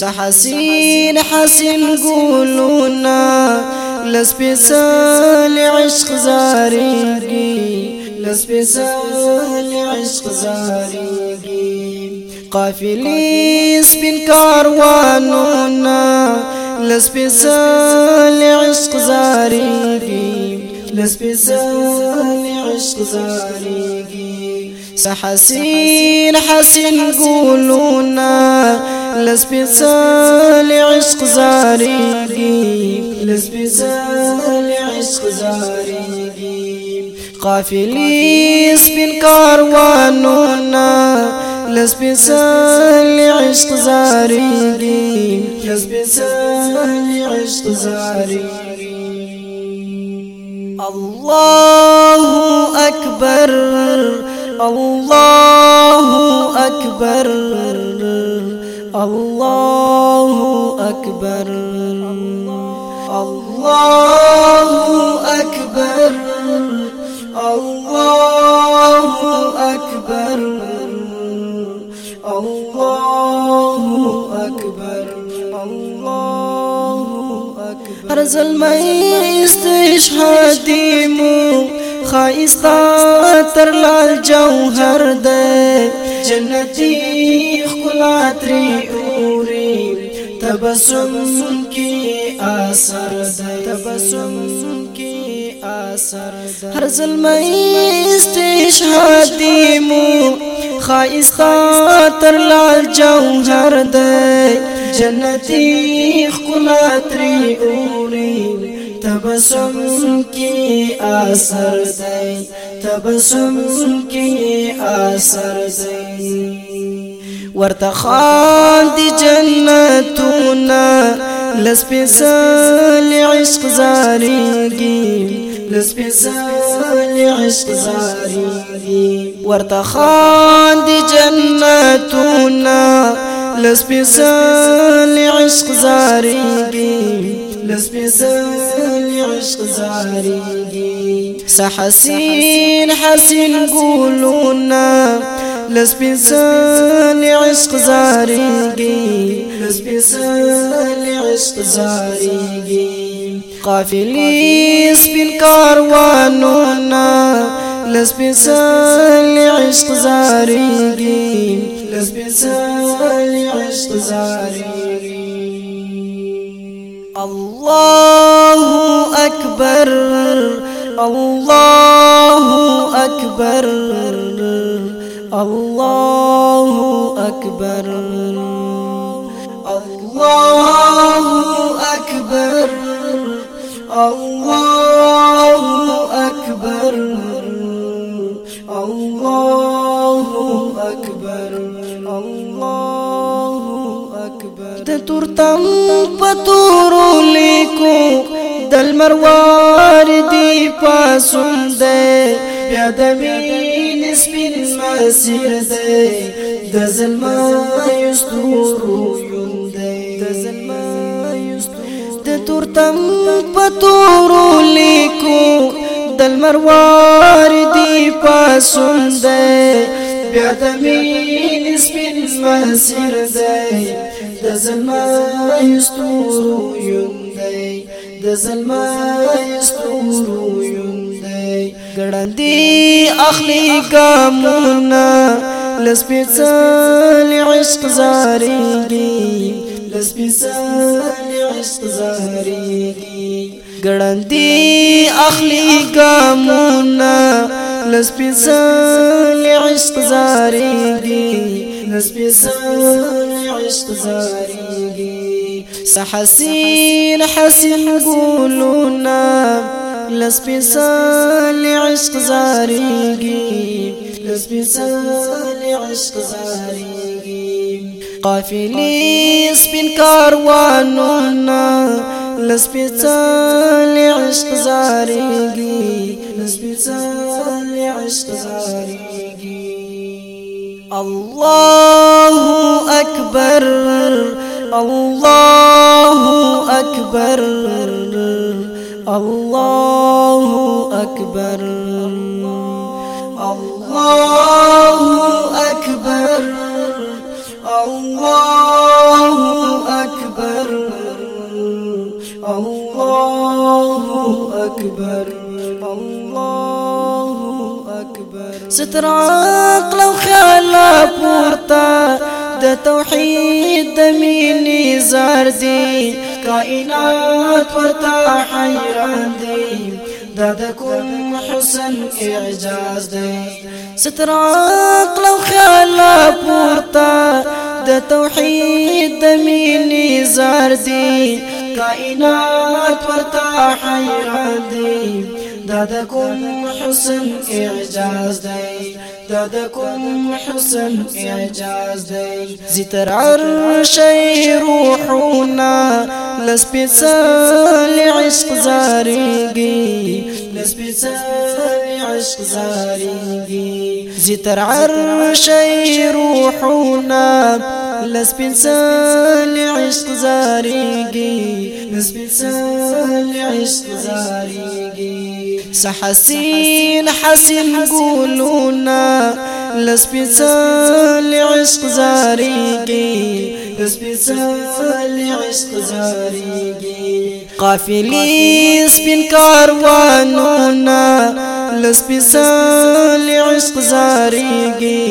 سحسين حسن قولونا لسبسال عشق زاريقي. لسبسال عشق زاريقي. قافلي سبين كاروانونا لسبسال عشق زاريقي. لسبسال عشق زاريقي. سحسين حسن قولونا لسبسال عشق زاريقي لسبسال عشق زاريقي قافلي سبين كاروانونا لسبسال عشق زاريقي لسبسال عشق زاريقي الله أكبر. الله أكبر. الله أكبر. الله أكبر. الله أكبر. الله أكبر. الله أكبر. هر زلمه استشهادي مو خایستا تر جوهر ده. جنتی خلا تری اوري تبسم کی اثر ده تبسم کی اثر ده هر ظلمه استشهادی مو خایستا تر لال جوهر ده جنتی خلا تری اوري تبسم کی اثر دی تبسم کی اثر دی ورته خان دی جنتونا لسپیسل عشق زاریږي لسپیسل عشق زاریږي ورته خان دی جنتونا لسپیسل عشق زاریږي لسبسل عشق زاريږي سحسين حسين قولونا لسبسل عشق زاريږي لسبسل عشق زاريږي قافلي سبين كاروانونا لسبسل عشق زاريږي لسبسل عشق زاريږي الله أكبر. الله أكبر. الله أكبر. الله أكبر. الله أكبر. الله أكبر. الله أكبر. تورتم پتورو لیکو دل مروار دی پاسون دے بیا د مين مسیر دے د ظلم یستورو یون دے د ظلم یستورو د تورتم پتورو لیکو دل مروار دی پاسون دے بیا د مين سپین مسیر د یستورو د یستورو یوندای ګړندې اخلي ګامونا لسپېڅل عشق زاريږي لسپېڅل عشق زاريږي ګړندې اخلي ګامونا لسپېڅل عشق زاريږي لسپېڅل عشق زاريږي سحسين حسين قولونا لسپېڅل عشق زاريږي لسپېڅل عشق زاريږي قافلی سپین کاروانونا لسپیڅل عشق زاریږي لسپیڅل عشق زاریږي الله اکبر الله اکبر الله اکبر الله اکبر الله اکبر الله اکبر الله اکبر ستر عقل أو خیال پورتا د توحید د مینې زار دی کائنات ورته حیران دی دا حسن إعجاز دی ستر عقل أو خیال پورتا د توحید د مینې زار دی کائنات ورته حیران دی دا حسن إعجاز دی دا حسن إعجاز. زتر عرش روحنا لسپیڅل عشق زاریږي لسپیڅل عشق زاریږي زتر عرش روحنا لسپیڅل عشق زاریږي لسپیڅل عشق زاریږي سحسین حسین ګولونا لسپیڅل عشق زاریږي لسپیڅل عشق زاریږي قافلی سپین کاروانونا لسپیڅل عشق زاریږي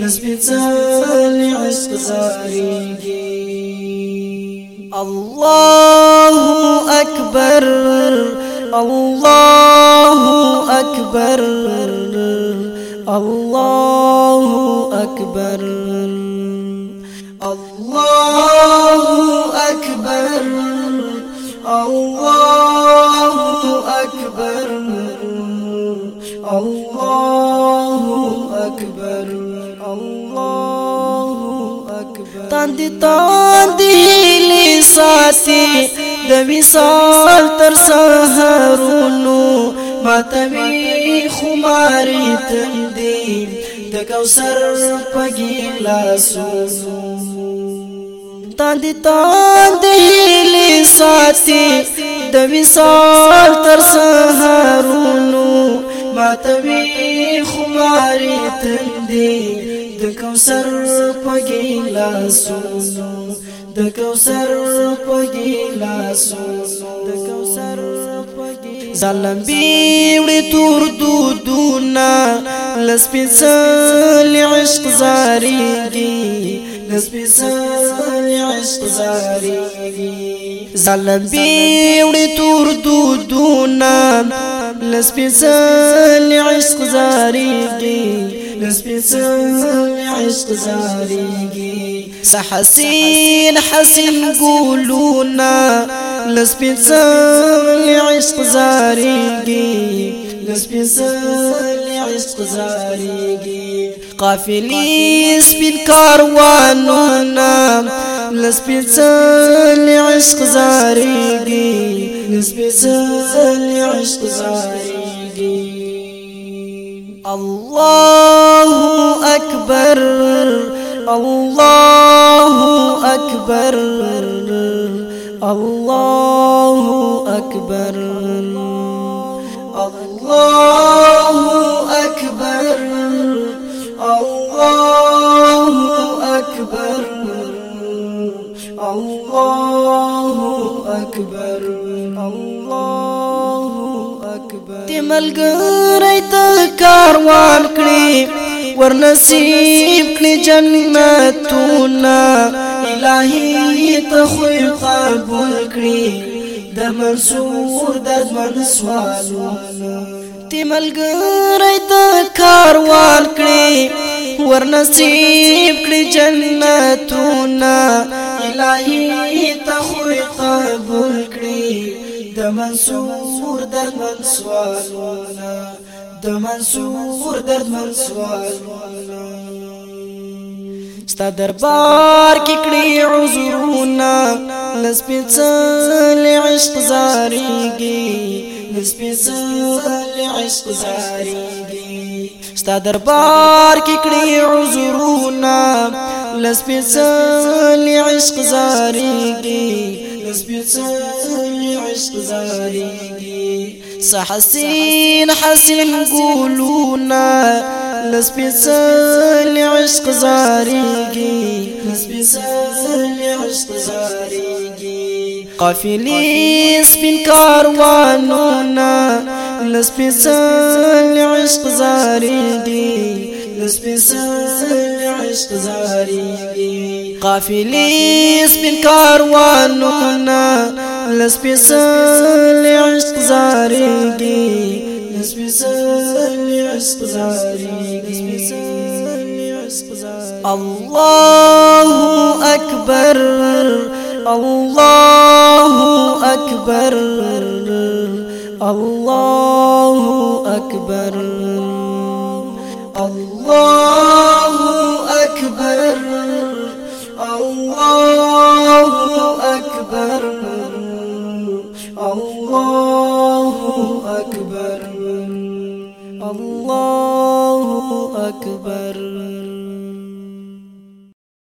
لسپیڅل عشق زاریږي الله اکبر الله اکبر الله اکبر الله اکبر الله اکبر الله اکبر الله اکبر تاندې تاندې لساتي د وصال تر سهارونو ماتوي خماري تندي د کوثر پګیلاسو تاندې تاندې لساتي د وصال تر سهارونو ماتوي خماري تندي د کوثر پګیلاسو د کوثر په ګلاسو د کوثر په ګلاسو ظلم بیوړي تور دودونه لسپیڅل عشق زاريږي ظلم بیوڑی تور دودونا لسپی زل عشق زاریگی لسپی زل عشق زاریگی سحسین حسین ګولونا لسپیڅل عشق زاریږي لسپیڅل عشق زاریږي قافلی سپین کاروانونا لسپیڅل عشق زاریږي لسپیڅل عشق زاریږي الله أكبر. الله أكبر الله أكبر الله أكبر الله أكبر الله أكبر الله أكبر تملګری ته کاروان کړی ورنصیب کړی جنتونه. الہی ته قبول کړی د منصور د منسوالونه تملګری ته کاروان کړی ورنصیب کړی جنتونه. الہی ته قبول کړی د منصور د منسوالونه د منصور د منسوالونه ستا دربار کې کړي عذرونه لسپېڅل عشق زاريږي لسپېڅل عشق زاريږي ستا دربار کې کړي عذرونه لسپېڅل عشق زاريږي لسپېڅل عشق زاريږي سحسين حسين قولونا لسپیڅل عشق زاریږي لسپیڅل عشق زاریږي قافلې سپین کاروانونه لسپیڅل عشق زاریږي لسپیڅل عشق زاریږي قافلې سپین کاروانونه لسپیڅل عشق زاریږي الله أكبر الله أكبر الله أكبر الله